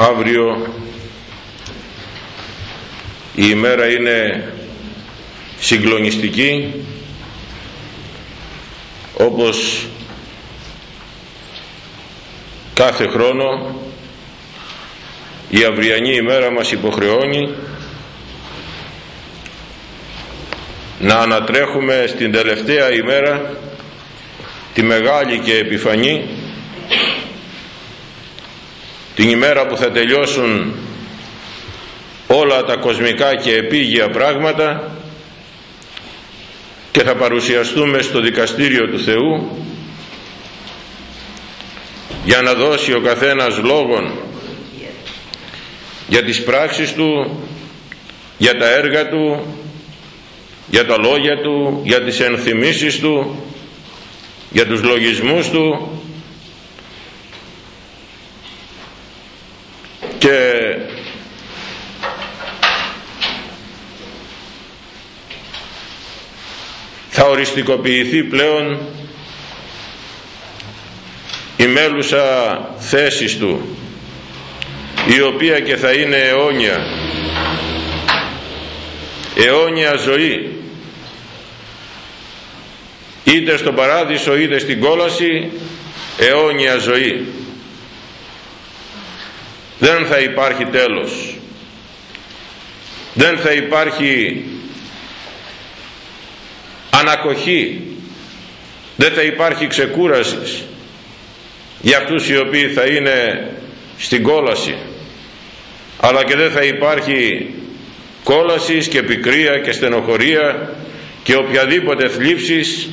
αύριο η ημέρα είναι συγκλονιστική όπως κάθε χρόνο η αυριανή ημέρα μας υποχρεώνει να ανατρέχουμε στην τελευταία ημέρα τη μεγάλη και επιφανή την ημέρα που θα τελειώσουν όλα τα κοσμικά και επίγεια πράγματα και θα παρουσιαστούμε στο δικαστήριο του Θεού για να δώσει ο καθένας λόγον για τις πράξεις του, για τα έργα του, για τα λόγια του, για τις ενθυμίσεις του, για τους λογισμούς του και θα οριστικοποιηθεί πλέον η μέλουσα θέση του η οποία και θα είναι αιώνια αιώνια ζωή είτε στο παράδεισο είτε στην κόλαση αιώνια ζωή δεν θα υπάρχει τέλος. Δεν θα υπάρχει ανακοχή. Δεν θα υπάρχει ξεκούρασης για αυτούς οι οποίοι θα είναι στην κόλαση. Αλλά και δεν θα υπάρχει κόλασης και πικρία και στενοχωρία και οποιαδήποτε θλίψεις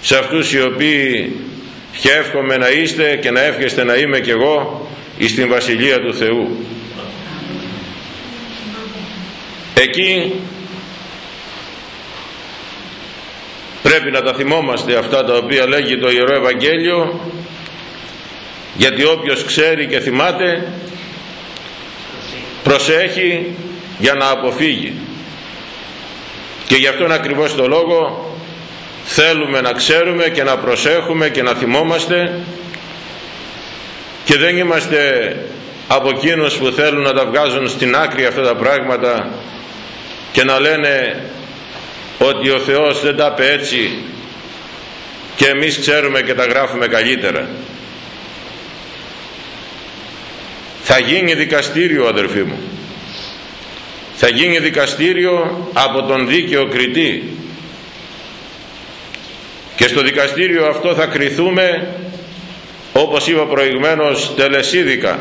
σε αυτούς οι οποίοι και εύχομαι να είστε και να εύχεστε να είμαι κι εγώ εις την Βασιλεία του Θεού. Εκεί πρέπει να τα θυμόμαστε αυτά τα οποία λέγει το Ιερό Ευαγγέλιο γιατί όποιος ξέρει και θυμάται προσέχει για να αποφύγει. Και γι' αυτόν ακριβώς το λόγο θέλουμε να ξέρουμε και να προσέχουμε και να θυμόμαστε και δεν είμαστε από εκείνους που θέλουν να τα βγάζουν στην άκρη αυτά τα πράγματα και να λένε ότι ο Θεός δεν τα είπε έτσι και εμείς ξέρουμε και τα γράφουμε καλύτερα. Θα γίνει δικαστήριο αδερφοί μου. Θα γίνει δικαστήριο από τον δίκαιο κριτή. Και στο δικαστήριο αυτό θα κριθούμε όπως είπα προηγουμένως τελεσίδικα.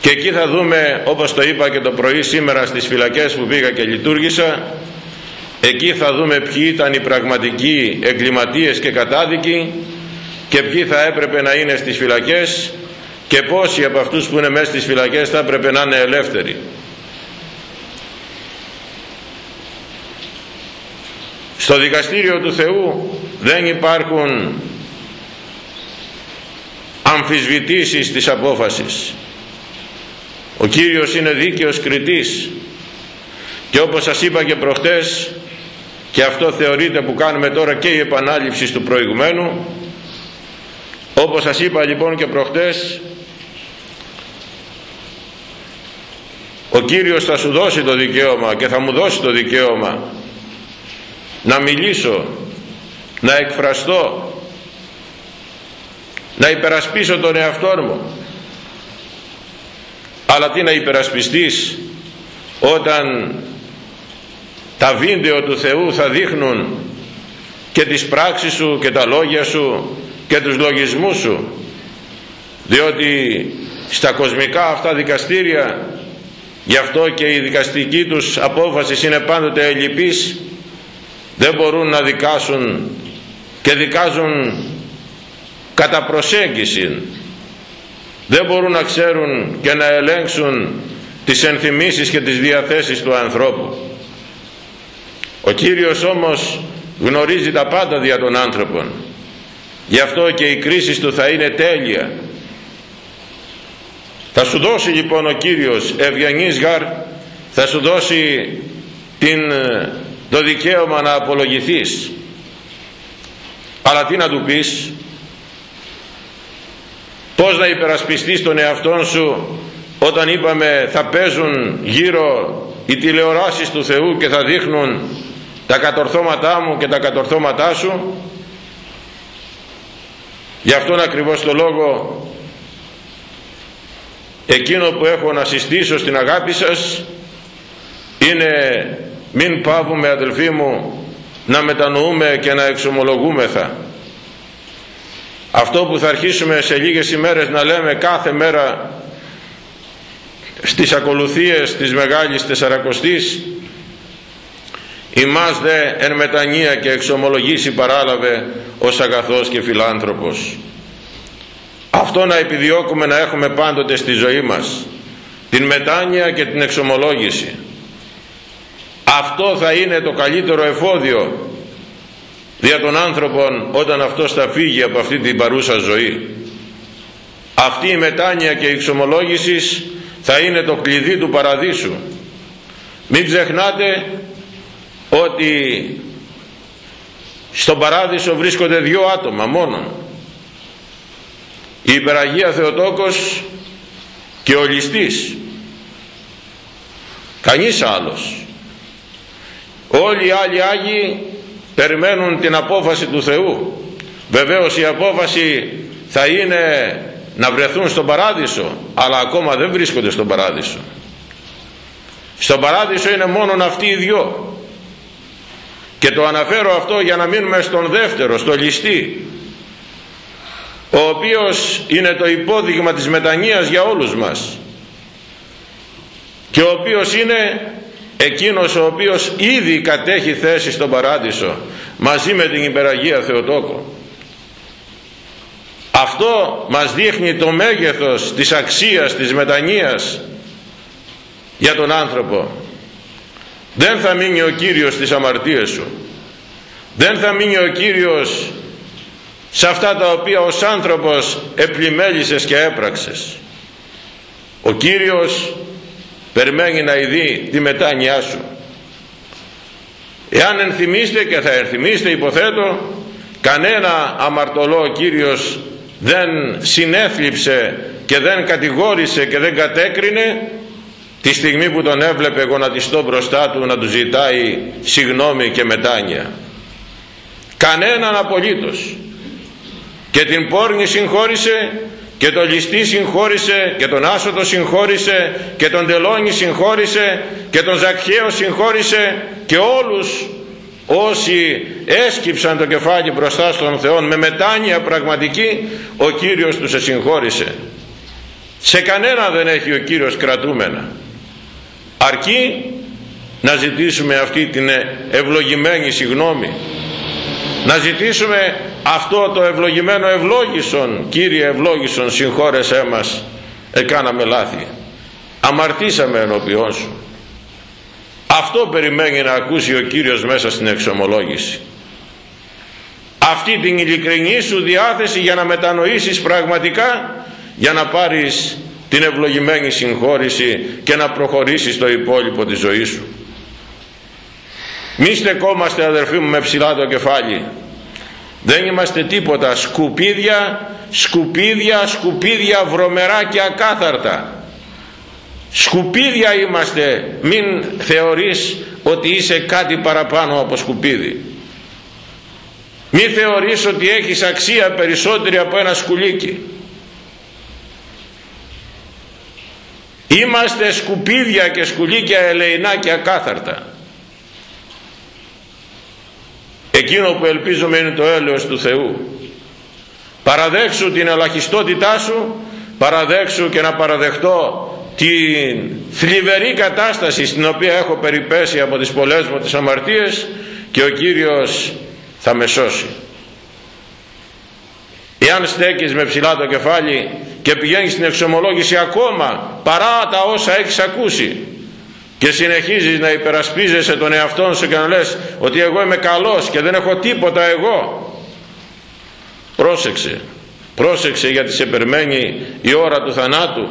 Και εκεί θα δούμε όπως το είπα και το πρωί σήμερα στις φυλακές που πήγα και λειτουργήσα εκεί θα δούμε ποιοι ήταν οι πραγματικοί εγκληματίες και κατάδικοι και ποιοι θα έπρεπε να είναι στις φυλακές και πόσοι από αυτούς που είναι μέσα στις φυλακές θα έπρεπε να είναι ελεύθεροι. Στο δικαστήριο του Θεού δεν υπάρχουν αμφισβητήσεις της απόφασης. Ο Κύριος είναι δίκαιος κριτής. Και όπως σας είπα και προχτές και αυτό θεωρείται που κάνουμε τώρα και η επανάληψη του προηγουμένου όπως σας είπα λοιπόν και προχτές ο Κύριος θα σου δώσει το δικαίωμα και θα μου δώσει το δικαίωμα να μιλήσω να εκφραστώ να υπερασπίσω τον εαυτό μου. Αλλά τι να υπερασπιστείς όταν τα βίντεο του Θεού θα δείχνουν και τις πράξεις σου και τα λόγια σου και τους λογισμούς σου. Διότι στα κοσμικά αυτά δικαστήρια γι' αυτό και η δικαστική τους απόφαση είναι πάντοτε ελλειπής δεν μπορούν να δικάσουν και δικάζουν κατά προσέγγιση δεν μπορούν να ξέρουν και να ελέγξουν τις ενθυμίσεις και τις διαθέσεις του ανθρώπου. Ο Κύριος όμως γνωρίζει τα πάντα δια των άνθρωπων. Γι' αυτό και η κρίση του θα είναι τέλεια. Θα σου δώσει λοιπόν ο Κύριος ευγενής γαρ θα σου δώσει την, το δικαίωμα να απολογηθείς. Αλλά τι να του πεις; Πώς να υπερασπιστείς τον εαυτό σου όταν είπαμε θα παίζουν γύρω οι τηλεοράσεις του Θεού και θα δείχνουν τα κατορθώματά μου και τα κατορθώματά σου γι' αυτόν ακριβώς το λόγο εκείνο που έχω να συστήσω στην αγάπη σας είναι μην πάβουμε αδελφοί μου να μετανοούμε και να εξομολογούμεθα αυτό που θα αρχίσουμε σε λίγες ημέρες να λέμε κάθε μέρα στις ακολουθίες της Μεγάλης Τεσσαρακοστής ημάς δε εν μετανία και εξομολογήσει παράλαβε ως αγαθός και φιλάνθρωπος αυτό να επιδιώκουμε να έχουμε πάντοτε στη ζωή μας την μετάνοια και την εξομολόγηση. Αυτό θα είναι το καλύτερο εφόδιο δια των άνθρωπων όταν αυτός θα φύγει από αυτή την παρούσα ζωή. Αυτή η μετάνοια και η εξομολόγησης θα είναι το κλειδί του παραδείσου. Μην ξεχνάτε ότι στον παράδεισο βρίσκονται δύο άτομα μόνο η υπεραγία Θεοτόκος και ο ληστής. Κανείς άλλος. Όλοι οι άλλοι Άγιοι περιμένουν την απόφαση του Θεού. Βεβαίως η απόφαση θα είναι να βρεθούν στον παράδεισο αλλά ακόμα δεν βρίσκονται στον παράδεισο. Στον παράδεισο είναι μόνον αυτοί οι δυο. Και το αναφέρω αυτό για να μείνουμε στον δεύτερο, στο ληστή ο οποίος είναι το υπόδειγμα της μετανοίας για όλους μας και ο οποίος είναι εκείνος ο οποίος ήδη κατέχει θέση στον παράδεισο μαζί με την υπεραγία Θεοτόκο. Αυτό μας δείχνει το μέγεθος της αξίας της μετανοίας για τον άνθρωπο. Δεν θα μείνει ο Κύριος στις αμαρτίες σου. Δεν θα μείνει ο Κύριος σε αυτά τα οποία ως άνθρωπος επλημέλησες και έπραξες. Ο Κύριος περιμένει να ειδεί τη μετάνοιά σου. Εάν ενθυμίστε και θα ενθυμίστε υποθέτω κανένα αμαρτωλό ο Κύριος δεν συνέθλιψε και δεν κατηγόρησε και δεν κατέκρινε τη στιγμή που τον έβλεπε γονατιστό μπροστά του να του ζητάει συγνώμη και μετάνοια. Κανέναν απολύτως. Και την πόρνη συγχώρησε και τον ληστή συγχώρησε και τον άσωτο συγχώρησε και τον τελώνη συγχώρησε και τον Ζακχαίο συγχώρησε και όλους όσοι έσκυψαν το κεφάλι μπροστά στον Θεό με μετάνοια πραγματική ο Κύριος τους συγχώρησε. Σε κανένα δεν έχει ο Κύριος κρατούμενα. Αρκεί να ζητήσουμε αυτή την ευλογημένη συγνώμη να ζητήσουμε αυτό το ευλογημένο ευλόγησον Κύριε ευλόγησον συγχώρεσέ μας. Εκάναμε λάθη. Αμαρτήσαμε ενώπιόν σου. Αυτό περιμένει να ακούσει ο Κύριος μέσα στην εξομολόγηση. Αυτή την ειλικρινή σου διάθεση για να μετανοήσεις πραγματικά για να πάρεις την ευλογημένη συγχώρηση και να προχωρήσεις το υπόλοιπο της ζωής σου μη στεκόμαστε αδερφοί μου με ψηλά το κεφάλι. Δεν είμαστε τίποτα. Σκουπίδια σκουπίδια σκουπίδια βρωμερά και ακάθαρτα. Σκουπίδια είμαστε. Μην θεωρείς ότι είσαι κάτι παραπάνω από σκουπίδι. Μην θεωρείς ότι έχεις αξία περισσότερη από ένα σκουλίκι. Είμαστε σκουπίδια και σκουλίκια ελεηνά και ακάθαρτα εκείνο που ελπίζουμε είναι το έλεος του Θεού. Παραδέξου την ελαχιστότητά σου παραδέξου και να παραδεχτώ την θλιβερή κατάσταση στην οποία έχω περιπέσει από τις πολλές μου τις αμαρτίες και ο Κύριος θα με σώσει. Εάν στέκεις με ψηλά το κεφάλι και πηγαίνεις στην εξομολόγηση ακόμα παρά τα όσα έχεις ακούσει και συνεχίζεις να υπερασπίζεσαι τον εαυτό σου και να λες ότι εγώ είμαι καλός και δεν έχω τίποτα εγώ. Πρόσεξε πρόσεξε γιατί σε περμένει η ώρα του θανάτου.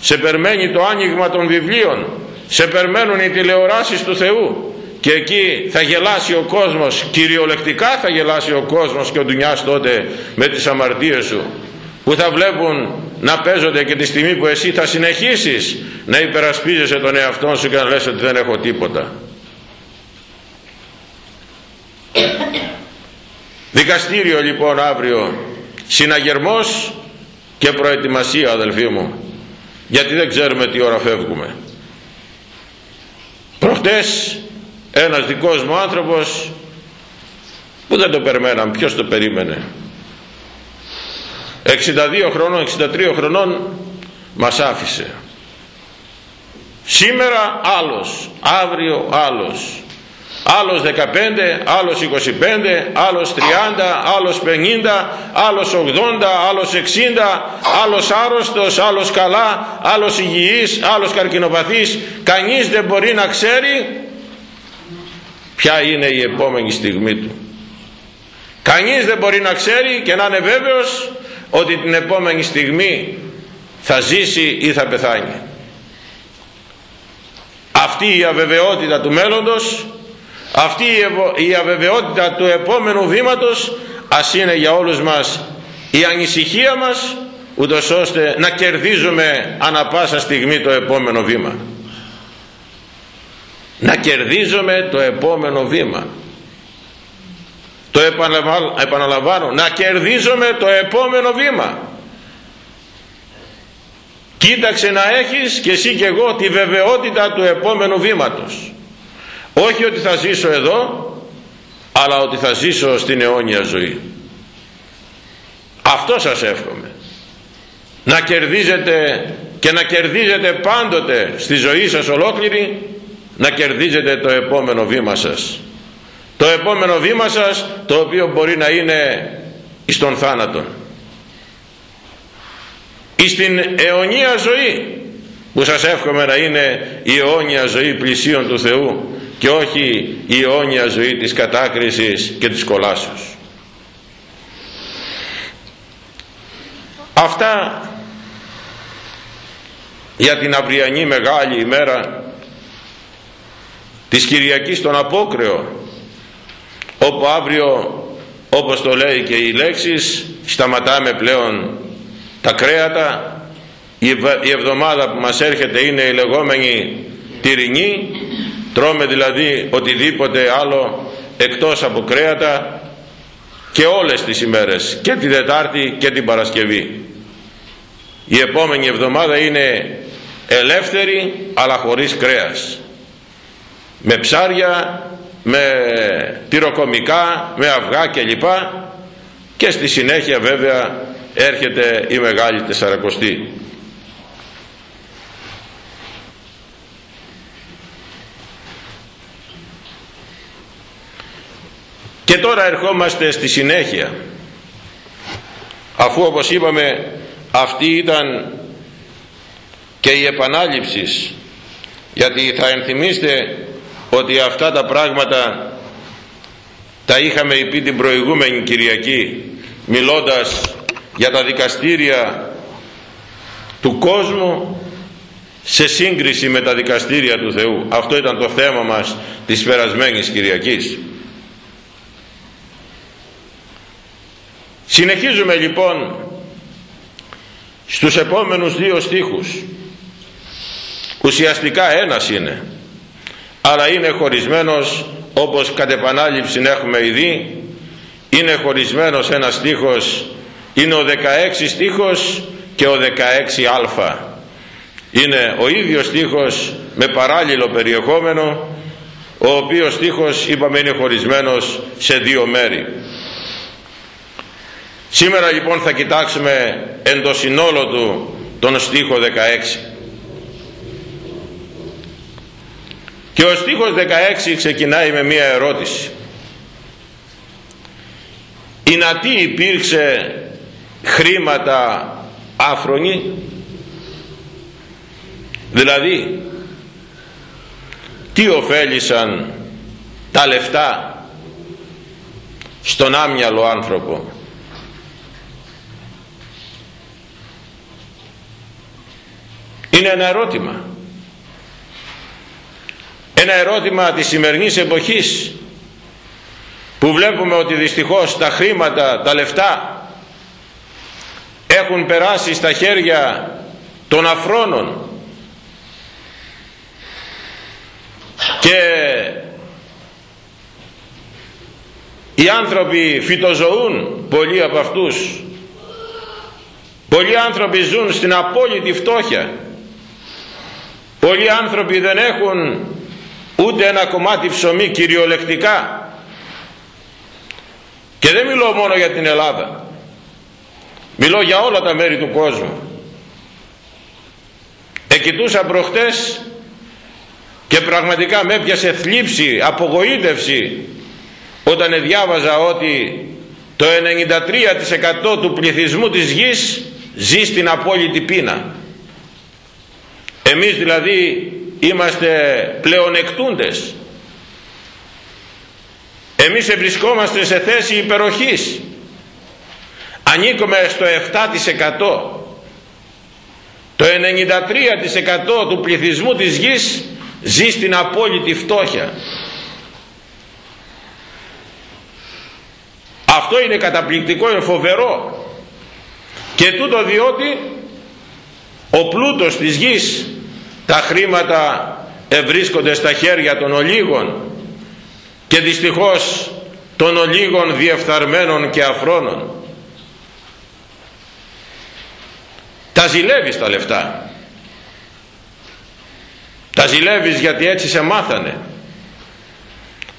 Σε περμένει το άνοιγμα των βιβλίων. Σε περμένουν οι τηλεοράσεις του Θεού. Και εκεί θα γελάσει ο κόσμος. Κυριολεκτικά θα γελάσει ο κόσμος και ο Ντουνιάς τότε με τις αμαρτίες σου που θα βλέπουν να παίζονται και τη στιγμή που εσύ θα συνεχίσεις να υπερασπίζεσαι τον εαυτό σου και να λες ότι δεν έχω τίποτα. Δικαστήριο λοιπόν αύριο. Συναγερμός και προετοιμασία αδελφοί μου. Γιατί δεν ξέρουμε τι ώρα φεύγουμε. Προχτές ένας δικός μου άνθρωπος που δεν το περιμέναν ποιος το περίμενε 62 χρονών 63 χρονών μας άφησε σήμερα άλλος αύριο άλλος άλλος 15, άλλος 25, άλλος 30, άλλος 50, άλλος 80, άλλος 60, άλλος άρρωστος, άλλος καλά, άλλος υγιής, άλλος καρκινοπαθής. Κανείς δεν μπορεί να ξέρει ποια είναι η επόμενη στιγμή του. Κανείς δεν μπορεί να ξέρει και να είναι βέβαιος ότι την επόμενη στιγμή θα ζήσει ή θα πεθάνει. Αυτή η αβεβαιότητα του μέλλοντος αυτή η αβεβαιότητα του επόμενου βήματος ας είναι για όλους μας η ανησυχία μας ούτως ώστε να κερδίζουμε ανα πάσα στιγμή το επόμενο βήμα να κερδίζουμε το επόμενο βήμα το επαναλαμβάνω να κερδίζουμε το επόμενο βήμα. Κοίταξε να έχεις και εσύ και εγώ τη βεβαιότητα του επόμενου βήματος. Όχι ότι θα ζήσω εδώ αλλά ότι θα ζήσω στην αιώνια ζωή. Αυτό σας εύχομαι. Να κερδίζετε και να κερδίζετε πάντοτε στη ζωή σας ολόκληρη να κερδίζετε το επόμενο βήμα σας το επόμενο βήμα σας το οποίο μπορεί να είναι εις τον θάνατο εις την αιωνία ζωή που σας εύχομαι να είναι η αιώνια ζωή πλησίων του Θεού και όχι η αιώνια ζωή της κατάκρισης και της κολάσεως. Αυτά για την αυριανή μεγάλη ημέρα της Κυριακής των Απόκρεο όπου αύριο όπως το λέει και οι λέξεις σταματάμε πλέον τα κρέατα. Η εβδομάδα που μας έρχεται είναι η λεγόμενη τυρινή. Τρώμε δηλαδή οτιδήποτε άλλο εκτός από κρέατα και όλες τις ημέρες και τη Δετάρτη και την Παρασκευή. Η επόμενη εβδομάδα είναι ελεύθερη αλλά χωρίς κρέας. Με ψάρια με τυροκομικά με αυγά κλπ. Και στη συνέχεια βέβαια έρχεται η Μεγάλη Τεσσαρακοστή. Και τώρα ερχόμαστε στη συνέχεια. Αφού όπως είπαμε αυτή ήταν και η επανάληψη. Γιατί θα ενθυμίστε ότι αυτά τα πράγματα τα είχαμε πει την προηγούμενη Κυριακή μιλώντας για τα δικαστήρια του κόσμου σε σύγκριση με τα δικαστήρια του Θεού. Αυτό ήταν το θέμα μας της περασμένης Κυριακής. Συνεχίζουμε λοιπόν στους επόμενους δύο στίχους. Ουσιαστικά ένας είναι, αλλά είναι χωρισμένος όπως κατ' επανάληψη έχουμε ήδη, είναι χωρισμένος ένας στίχος, είναι ο 16 στίχος και ο 16α. Είναι ο ίδιος στίχος με παράλληλο περιεχόμενο, ο οποίος στίχος είπαμε είναι χωρισμένος σε δύο μέρη. Σήμερα λοιπόν θα κοιτάξουμε εν το συνόλο του τον στίχο 16. Και ο στίχος 16 ξεκινάει με μία ερώτηση. Η τι υπήρξε χρήματα άφρονη, δηλαδή τι ωφέλησαν τα λεφτά στον άμυαλο άνθρωπο; Είναι ένα ερώτημα ένα ερώτημα της σημερινής εποχής που βλέπουμε ότι δυστυχώς τα χρήματα, τα λεφτά έχουν περάσει στα χέρια των αφρόνων. Και οι άνθρωποι φυτοζωούν πολλοί από αυτούς. Πολλοί άνθρωποι ζουν στην απόλυτη φτώχεια. Πολλοί άνθρωποι δεν έχουν ούτε ένα κομμάτι ψωμί κυριολεκτικά. Και δεν μιλώ μόνο για την Ελλάδα. Μιλώ για όλα τα μέρη του κόσμου. Εκοιτούσα προχτές και πραγματικά με έπιασε θλίψη, απογοήτευση όταν διάβαζα ότι το 93% του πληθυσμού της γης ζει στην απόλυτη πείνα. Εμείς δηλαδή είμαστε πλεονεκτούντες. Εμείς ευρισκόμαστε σε θέση υπεροχής. Ανήκουμε στο 7%. Το 93% του πληθυσμού της γης ζει στην απόλυτη φτώχεια. Αυτό είναι καταπληκτικό, είναι φοβερό. Και τούτο διότι ο πλούτος της γης, τα χρήματα ευρίσκονται στα χέρια των ολίγων και δυστυχώς των ολίγων διεφθαρμένων και αφρόνων. Τα ζηλεύεις τα λεφτά. Τα ζηλεύεις γιατί έτσι σε μάθανε.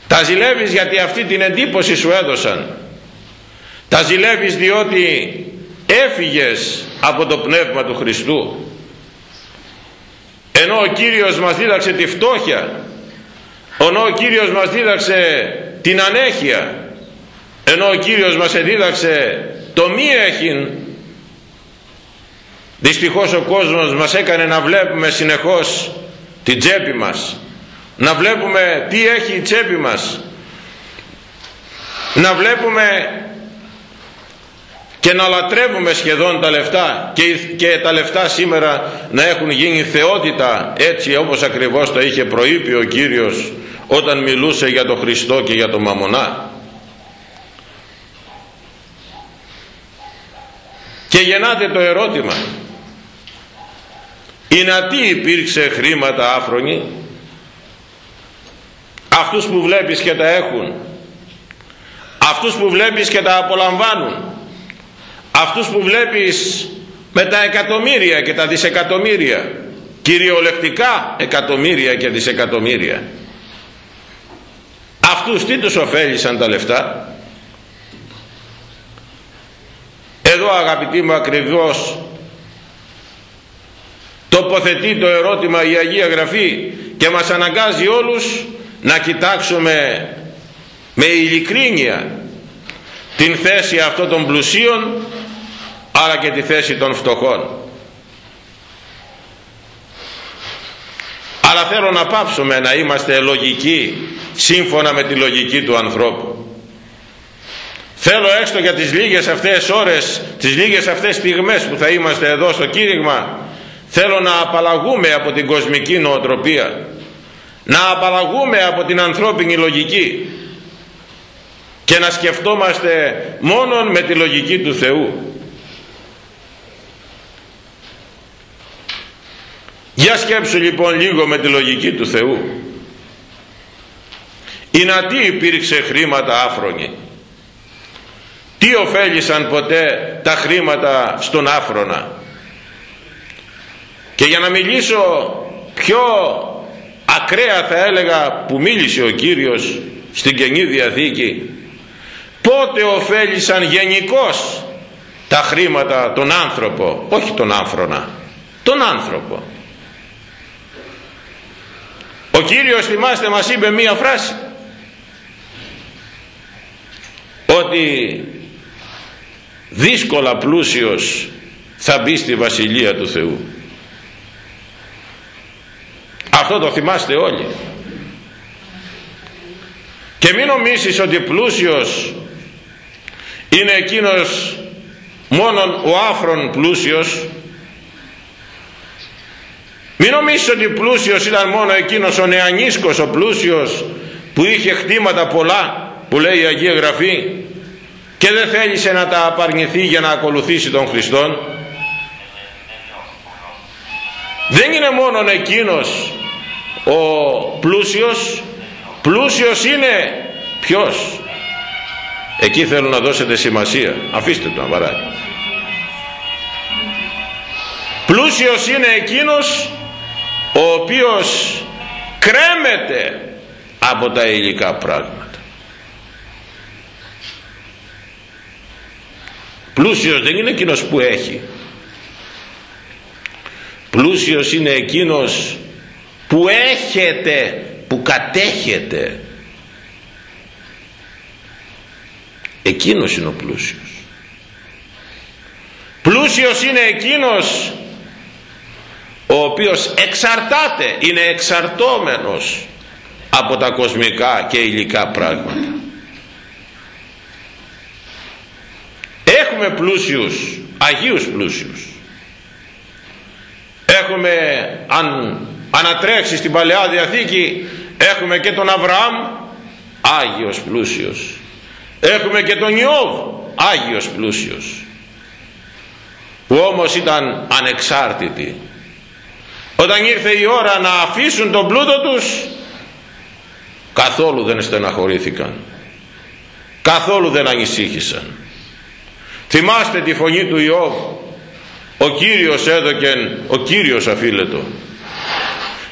Τα ζηλεύεις γιατί αυτή την εντύπωση σου έδωσαν. Τα ζηλεύεις διότι έφυγες από το Πνεύμα του Χριστού. Ενώ ο Κύριος μας δίδαξε τη φτώχεια, ενώ ο Κύριος μας δίδαξε την ανέχεια, ενώ ο Κύριος μας δίδαξε το μη έχειν, δυστυχώς ο κόσμος μας έκανε να βλέπουμε συνεχώς την τσέπη μας, να βλέπουμε τι έχει η τσέπη μας, να βλέπουμε και να λατρεύουμε σχεδόν τα λεφτά και, και τα λεφτά σήμερα να έχουν γίνει θεότητα έτσι όπως ακριβώς το είχε προείπει ο Κύριος όταν μιλούσε για τον Χριστό και για τον Μαμονά. Και γεννάται το ερώτημα. Είναι τι υπήρξε χρήματα άφρονοι αυτούς που βλέπεις και τα έχουν. Αυτούς που βλέπεις και τα απολαμβάνουν αυτούς που βλέπεις με τα εκατομμύρια και τα δισεκατομμύρια κυριολεκτικά εκατομμύρια και δισεκατομμύρια. Αυτούς τι τους ωφέλησαν τα λεφτά; Εδώ αγαπητοί μου ακριβώς τοποθετεί το ερώτημα η Αγία Γραφή και μας αναγκάζει όλους να κοιτάξουμε με ειλικρίνεια την θέση αυτών των πλουσίων αλλά και τη θέση των φτωχών. Αλλά θέλω να πάψουμε να είμαστε λογικοί σύμφωνα με τη λογική του ανθρώπου. Θέλω έστω για τις λίγες αυτές ώρες τις λίγες αυτές στιγμές που θα είμαστε εδώ στο κήρυγμα θέλω να απαλλαγούμε από την κοσμική νοοτροπία. Να απαλλαγούμε από την ανθρώπινη λογική. Και να σκεφτόμαστε μόνον με τη λογική του Θεού Για σκέψου λοιπόν λίγο με τη λογική του Θεού. Η τι υπήρξε χρήματα άφρονοι. Τι ωφέλησαν ποτέ τα χρήματα στον άφρονα; Και για να μιλήσω πιο ακραία θα έλεγα που μίλησε ο Κύριος στην Καινή Διαθήκη πότε ωφέλησαν γενικώς τα χρήματα τον άνθρωπο όχι τον άφρονα τον άνθρωπο ο Κύριος θυμάστε μας είπε μία φράση ότι δύσκολα πλούσιος θα μπει στη Βασιλεία του Θεού. Αυτό το θυμάστε όλοι. Και μην νομίσεις ότι πλούσιος είναι εκείνος μόνον ο άφρον πλούσιος μην νομίζεις ότι πλούσιος ήταν μόνο εκείνος ο νεανίσκος ο πλούσιος που είχε χτήματα πολλά που λέει η Αγία Γραφή και δεν θέλησε να τα απαρνηθεί για να ακολουθήσει τον Χριστόν. Δεν είναι μόνο εκείνος ο πλούσιος. Πλούσιος είναι ποιος; Εκεί θέλω να δώσετε σημασία. Αφήστε το αμαράκι πλούσιος είναι εκείνος ο οποίος κρέμεται από τα υλικά πράγματα. Πλούσιος δεν είναι εκείνος που έχει. Πλούσιος είναι εκείνος που έχετε που κατέχετε. Εκείνος είναι ο πλούσιος. Πλούσιος είναι εκείνος ο οποίος εξαρτάται είναι εξαρτώμενος από τα κοσμικά και υλικά πράγματα. Έχουμε πλούσιους αγίους πλούσιους. Έχουμε αν ανατρέξεις στην Παλαιά Διαθήκη έχουμε και τον Αβραάμ Άγιος πλούσιος. Έχουμε και τον Ιώβ Άγιος πλούσιος. Που όμως ήταν ανεξάρτητοι όταν ήρθε η ώρα να αφήσουν τον πλούτο τους καθόλου δεν στεναχωρήθηκαν. Καθόλου δεν ανησύχησαν. Θυμάστε τη φωνή του Ιώβ. Ο Κύριος έδωκεν ο Κύριος αφίλετο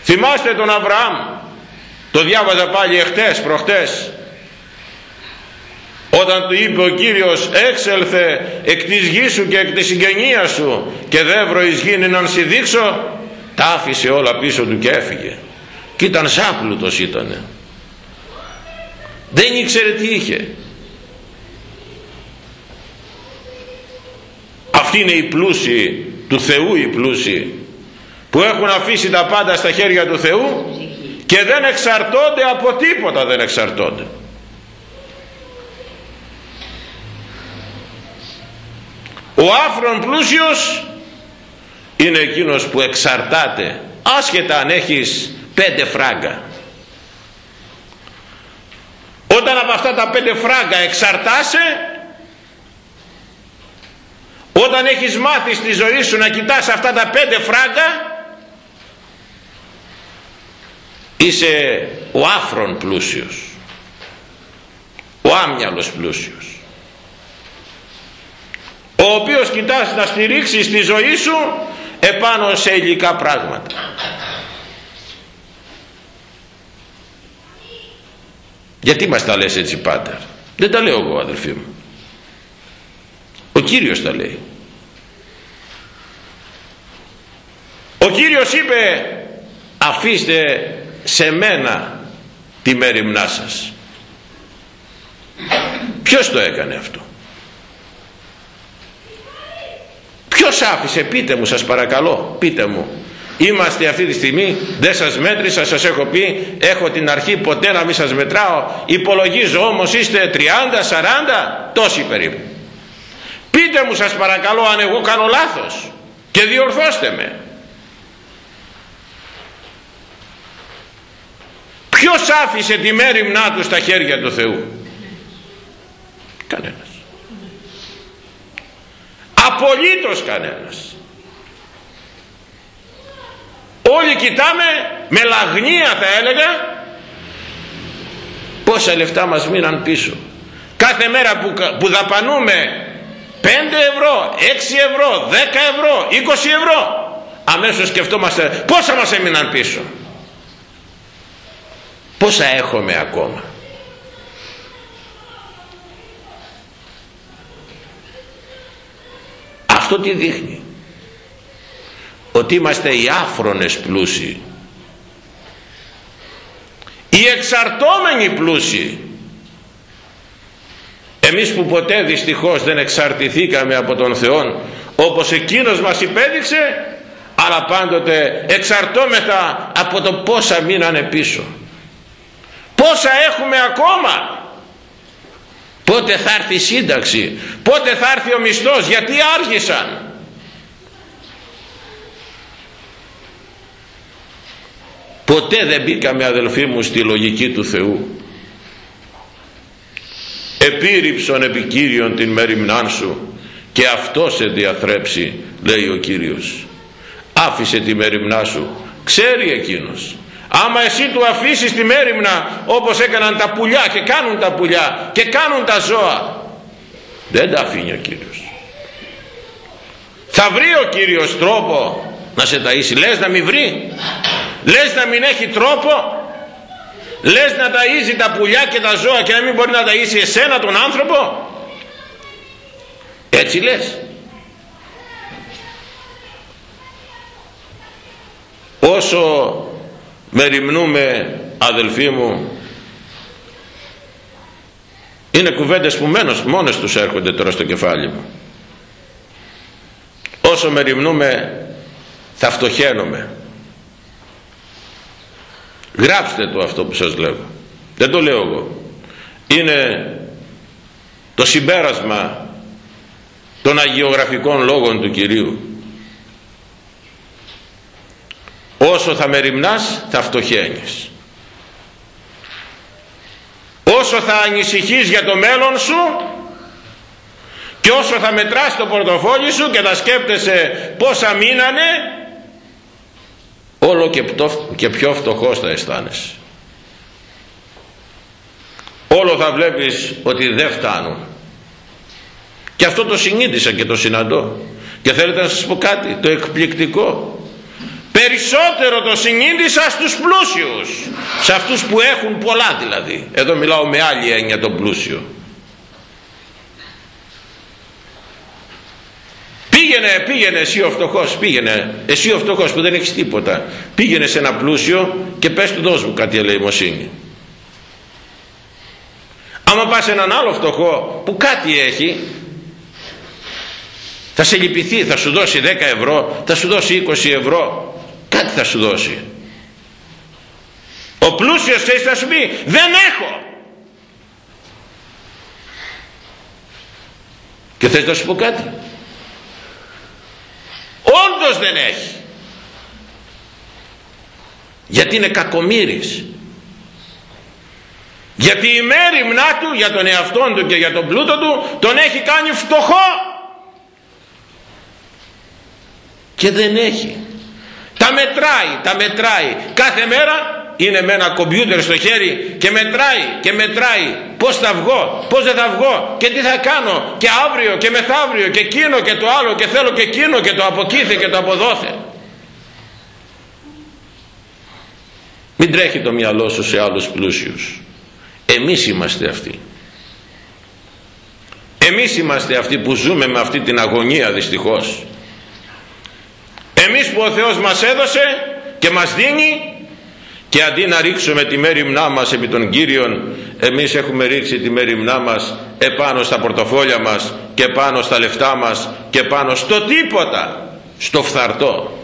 θυμάστε τον Αβραάμ. Το διάβαζα πάλι εχθές προχτές. Όταν του είπε ο Κύριος έξελθε εκ της γης σου και εκ της συγγενείας σου και δεύρο εις γήν να σε δείξω τα άφησε όλα πίσω του και έφυγε. Και ήταν ζάπλουτος ήτανε. Δεν ήξερε τι είχε. Αυτή είναι η πλούση του Θεού η πλούση που έχουν αφήσει τα πάντα στα χέρια του Θεού και δεν εξαρτώνται από τίποτα δεν εξαρτώνται. Ο άφρον πλούσιος είναι εκείνος που εξαρτάται άσχετα αν έχεις πέντε φράγκα. Όταν από αυτά τα πέντε φράγκα εξαρτάσαι όταν έχεις μάθει στη ζωή σου να κοιτάς αυτά τα πέντε φράγκα είσαι ο άφρον πλούσιος ο άμυαλος πλούσιος ο οποίος κοιτάς να στηρίξεις τη ζωή σου επάνω σε υλικά πράγματα. Γιατί μας τα λες έτσι πάτερ δεν τα λέω εγώ αδελφοί μου. Ο Κύριος τα λέει. Ο Κύριος είπε αφήστε σε μένα τη μέρημνά σας. Ποιος το έκανε αυτό; Ποιος άφησε πείτε μου σας παρακαλώ πείτε μου. Είμαστε αυτή τη στιγμή δεν σας μέτρησα σας έχω πει έχω την αρχή ποτέ να μην σας μετράω. Υπολογίζω όμως είστε 30, 40 τόσοι περίπου. Πείτε μου σας παρακαλώ αν εγώ κάνω λάθος και διορθώστε με. Ποιος άφησε τη μέρημνά του στα χέρια του Θεού; Κανένας απολύτως κανένας. Όλοι κοιτάμε με λαγνία θα έλεγα πόσα λεφτά μας μείναν πίσω. Κάθε μέρα που, που δαπανούμε 5 ευρώ, 6 ευρώ, 10 ευρώ, 20 ευρώ αμέσως σκεφτόμαστε πόσα μας έμειναν πίσω. Πόσα έχουμε ακόμα αυτό τι δείχνει. Ότι είμαστε οι άφρονες πλούσιοι. Οι εξαρτώμενοι πλούσιοι. Εμείς που ποτέ δυστυχώς δεν εξαρτηθήκαμε από τον Θεό όπως εκείνος μας υπέδειξε αλλά πάντοτε εξαρτώμεθα από το πόσα μείνανε πίσω. Πόσα έχουμε ακόμα. Πότε θα έρθει η σύνταξη πότε θα έρθει ο μισθός γιατί άργησαν. Ποτέ δεν μπήκαμε αδελφοί μου στη λογική του Θεού. Επίρρυψον επικύριον την μεριμνάν σου και αυτό σε διαθρέψει λέει ο Κύριος. Άφησε τη μεριμνά σου ξέρει εκείνος. Άμα εσύ του αφήσεις τη μέρημνα όπως έκαναν τα πουλιά και κάνουν τα πουλιά και κάνουν τα ζώα δεν τα αφήνει ο Κύριος. Θα βρει ο Κύριος τρόπο να σε ταΐσει. Λες να μην βρει. Λες να μην έχει τρόπο. Λες να ταΐζει τα πουλιά και τα ζώα και να μην μπορεί να ταΐσει εσένα τον άνθρωπο. Έτσι λες. Όσο μεριμνούμε αδελφοί μου είναι κουβέντες που μένως, μόνες τους έρχονται τώρα στο κεφάλι μου. Όσο μεριμνούμε θα φτωχαίνουμε γράψτε το αυτό που σας λέω δεν το λέω εγώ. Είναι το συμπέρασμα των αγιογραφικών λόγων του Κυρίου. Όσο θα μεριμνάς θα φτωχαίνεις όσο θα ανησυχείς για το μέλλον σου και όσο θα μετράς το πορτοφόλι σου και θα σκέπτεσαι πόσα μείνανε όλο και πιο φτωχός θα αισθάνεσαι. Όλο θα βλέπεις ότι δεν φτάνουν. Και αυτό το συνείδησα και το συναντώ. Και θέλετε να σας πω κάτι το εκπληκτικό περισσότερο το συνείδησα στους πλούσιους. Σε αυτούς που έχουν πολλά δηλαδή. Εδώ μιλάω με άλλη έννοια τον πλούσιο. Πήγαινε, πήγαινε εσύ ο φτωχός πήγαινε, εσύ ο φτωχός που δεν έχεις τίποτα. Πήγαινε σε ένα πλούσιο και πες του δώσ' μου κάτι ελεημοσύνη άμα πας σε έναν άλλο φτωχό που κάτι έχει θα σε λυπηθεί, θα σου δώσει 10 ευρώ θα σου δώσει 20 ευρώ κάτι θα σου δώσει. Ο πλούσιος ξέρεις θα σου πει; Δεν έχω. Και θες να σου πω κάτι; Όντως δεν έχει. Γιατί είναι κακομύρης. Γιατί η μέρημνά του για τον εαυτόν του και για τον πλούτο του τον έχει κάνει φτωχό. Και δεν έχει τα μετράει, τα μετράει. Κάθε μέρα είναι με ένα κομπιούτερ στο χέρι και μετράει και μετράει. Πως θα βγω, πως δεν θα βγω και τι θα κάνω και αύριο και μεθαύριο και εκείνο και το άλλο και θέλω και εκείνο και το αποκύθε και το αποδόθε. Μην τρέχει το μυαλό σου σε άλλους πλούσιους. Εμείς είμαστε αυτοί. Εμείς είμαστε αυτοί που ζούμε με αυτή την αγωνία δυστυχώς εμείς που ο Θεός μας έδωσε και μας δίνει και αντί να ρίξουμε τη μέρημνά μας επί των Κύριων εμείς έχουμε ρίξει τη μέρημνά μας επάνω στα πορτοφόλια μας και πάνω στα λεφτά μας και πάνω στο τίποτα στο φθαρτό.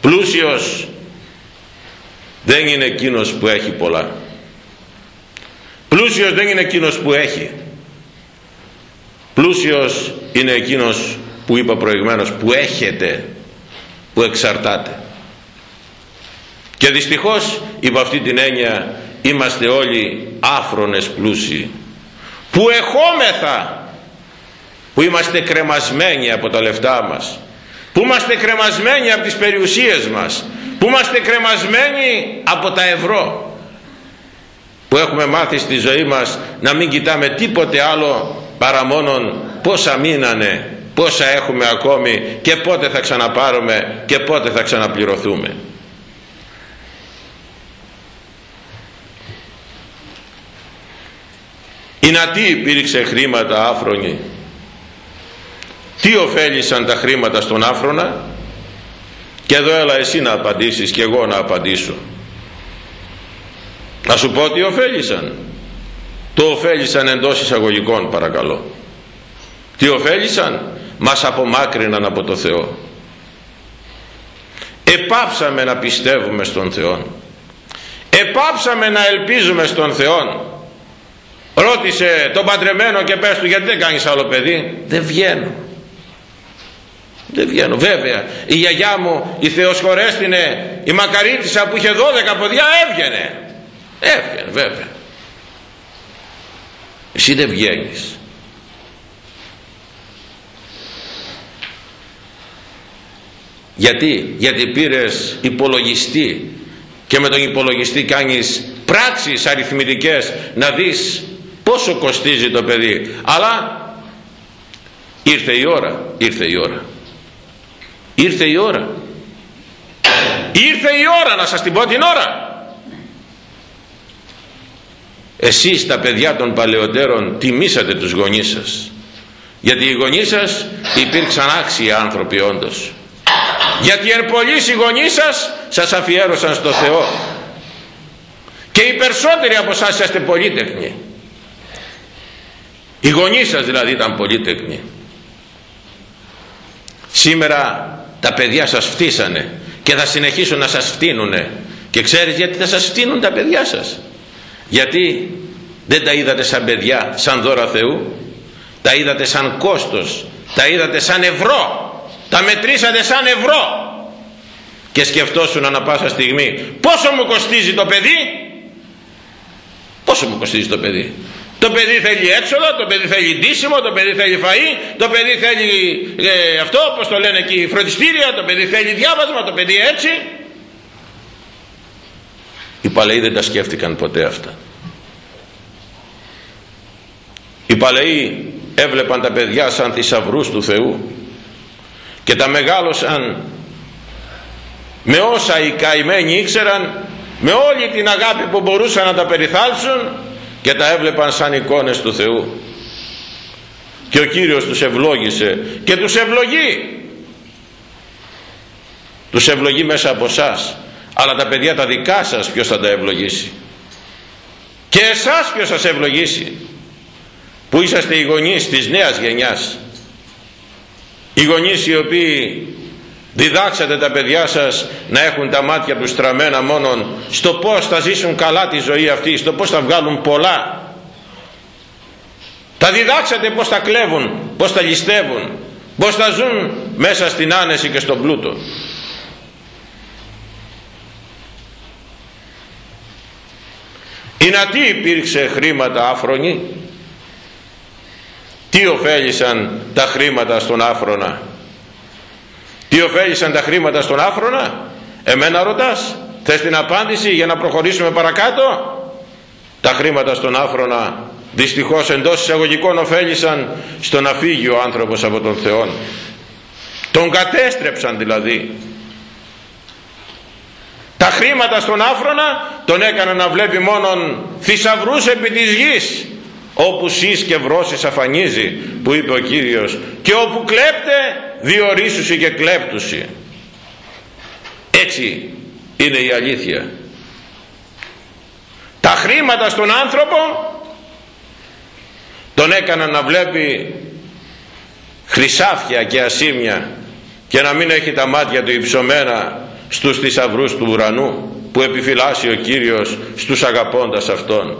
Πλούσιος δεν είναι εκείνος που έχει πολλά. Πλούσιος δεν είναι εκείνος που έχει. Πλούσιος είναι εκείνος που είπα προηγουμένως που έχετε που εξαρτάται. Και δυστυχώς υπό αυτή την έννοια είμαστε όλοι άφρονες πλούσιοι που εχόμεθα που είμαστε κρεμασμένοι από τα λεφτά μας που είμαστε κρεμασμένοι από τις περιουσίες μας που είμαστε κρεμασμένοι από τα ευρώ που έχουμε μάθει στη ζωή μας να μην κοιτάμε τίποτε άλλο παρά μόνον πόσα μείνανε πόσα έχουμε ακόμη και πότε θα ξαναπάρουμε και πότε θα ξαναπληρωθούμε. Η τι υπήρξε χρήματα άφρονοι τι ωφέλησαν τα χρήματα στον άφρονα; Και εδώ έλα εσύ να απαντήσεις και εγώ να απαντήσω. Να σου πω τι ωφέλησαν. Το ωφέλησαν εντός εισαγωγικών παρακαλώ. Τι ωφέλησαν; Μας απομάκρυναν από το Θεό. Επάψαμε να πιστεύουμε στον Θεό επάψαμε να ελπίζουμε στον Θεό ρώτησε τον παντρεμένο και πες του γιατί δεν κάνεις άλλο παιδί; Δεν βγαίνω δεν βγαίνω βέβαια η γιαγιά μου η Θεοσχορέστηνε η Μακαρίτησα που είχε 12 ποδιά έβγαινε έβγαινε βέβαια εσύ δεν βγαίνεις γιατί; Γιατί πήρες υπολογιστή και με τον υπολογιστή κάνεις πράξεις αριθμητικές να δεις πόσο κοστίζει το παιδί. Αλλά ήρθε η ώρα ήρθε η ώρα. Ήρθε η ώρα. Ήρθε η ώρα να σας την πω την ώρα. Εσείς τα παιδιά των παλαιότερων τιμήσατε τους γονείς σας. Γιατί οι γονείς σας υπήρξαν άξιοι άνθρωποι όντως γιατί εν πολλής οι γονείς σας σας αφιέρωσαν στο Θεό. Και οι περισσότεροι από εσάς είσαστε πολύτεχνοι. Οι γονείς σας δηλαδή ήταν πολύτεχνοι. Σήμερα τα παιδιά σας φτύσανε και θα συνεχίσουν να σας φτύνουνε. Και ξέρεις γιατί θα σας φτύνουν τα παιδιά σας; Γιατί δεν τα είδατε σαν παιδιά σαν δώρα Θεού; Τα είδατε σαν κόστος; Τα είδατε σαν ευρώ; Τα μετρήσατε σαν ευρώ και σκεφτόσουν ανα πάσα στιγμή πόσο μου κοστίζει το παιδί; Πόσο μου κοστίζει το παιδί; Το παιδί θέλει έξοδο, το παιδί θέλει ντύσιμο, το παιδί θέλει φαΐ, το παιδί θέλει ε, αυτό, όπως το λένε εκεί, φροντιστήρια, το παιδί θέλει διάβασμα, το παιδί έτσι. Οι παλαιοί δεν τα σκέφτηκαν ποτέ αυτά. Οι παλαιοί έβλεπαν τα παιδιά σαν θησαυρούς του Θεού και τα μεγάλωσαν. Με όσα οι καημένοι ήξεραν με όλη την αγάπη που μπορούσαν να τα περιθάλψουν και τα έβλεπαν σαν εικόνες του Θεού. Και ο Κύριος τους ευλόγησε και τους ευλογεί. Τους ευλογεί μέσα από εσάς, αλλά τα παιδιά τα δικά σας ποιος θα τα ευλογήσει; Και εσάς ποιος θα σε ευλογήσει; Που είσαστε οι γονείς της νέας γενιάς οι γονείς οι οποίοι διδάξατε τα παιδιά σας να έχουν τα μάτια τους στραμμένα μόνον στο πως θα ζήσουν καλά τη ζωή αυτή στο πως θα βγάλουν πολλά. Τα διδάξατε πως θα κλέβουν πως θα ληστεύουν πως θα ζουν μέσα στην άνεση και στον πλούτο. Ή να τι υπήρξε χρήματα άφρονοι τι ωφέλησαν τα χρήματα στον άφρονα; Τι ωφέλησαν τα χρήματα στον άφρονα; Εμένα ρωτάς. Θες την απάντηση για να προχωρήσουμε παρακάτω; Τα χρήματα στον άφρονα δυστυχώς εντός εισαγωγικών ωφέλησαν στο να φύγει ο άνθρωπος από τον Θεό τον κατέστρεψαν δηλαδή. Τα χρήματα στον άφρονα τον έκαναν να βλέπει μόνον θησαυρούς επί της γης όπου σεις και βρώσεις αφανίζει που είπε ο Κύριος και όπου κλέπτε διορίσουσι και κλέπτουσι. Έτσι είναι η αλήθεια. Τα χρήματα στον άνθρωπο τον έκαναν να βλέπει χρυσάφια και ασήμια και να μην έχει τα μάτια του υψωμένα στους θησαυρούς του ουρανού που επιφυλάσσει ο Κύριος στους αγαπώντας Αυτόν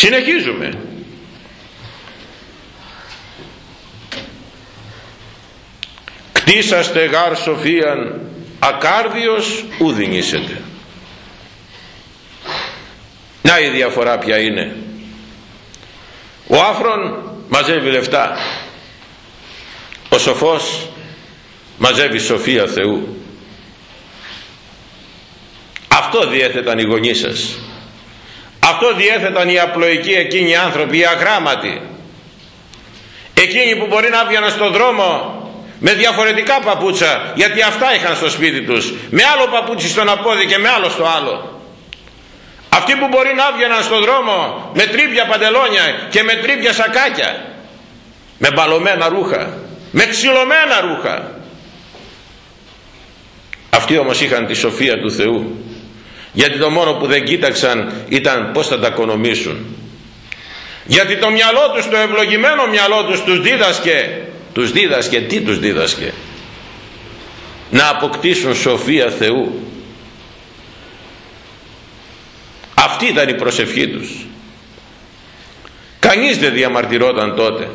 συνεχίζουμε. Κτίσαστε γάρ σοφίαν ακάρδιος ουδινήσετε να η διαφορά ποια είναι. Ο άφρον μαζεύει λεφτά. Ο σοφός μαζεύει σοφία Θεού. Αυτό διέθεταν οι γονείς σας αυτό διέθεταν οι απλοϊκοί εκείνοι οι άνθρωποι οι αγράμματοι. Εκείνοι που μπορεί να βγαίνουν στον δρόμο με διαφορετικά παπούτσα γιατί αυτά είχαν στο σπίτι τους. Με άλλο παπούτσι στον απόδι και με άλλο στο άλλο. Αυτοί που μπορεί να βγαίναν στον δρόμο με τρίπια παντελόνια και με τρίπια σακάκια. Με μπαλωμένα ρούχα. Με ξυλωμένα ρούχα. Αυτοί όμως είχαν τη σοφία του Θεού γιατί το μόνο που δεν κοίταξαν ήταν πως θα τα οικονομήσουν γιατί το μυαλό τους το ευλογημένο μυαλό τους τους δίδασκε. Τους δίδασκε. Τι τους δίδασκε; Να αποκτήσουν σοφία Θεού. Αυτή ήταν η προσευχή τους. Κανείς δεν διαμαρτυρόταν τότε.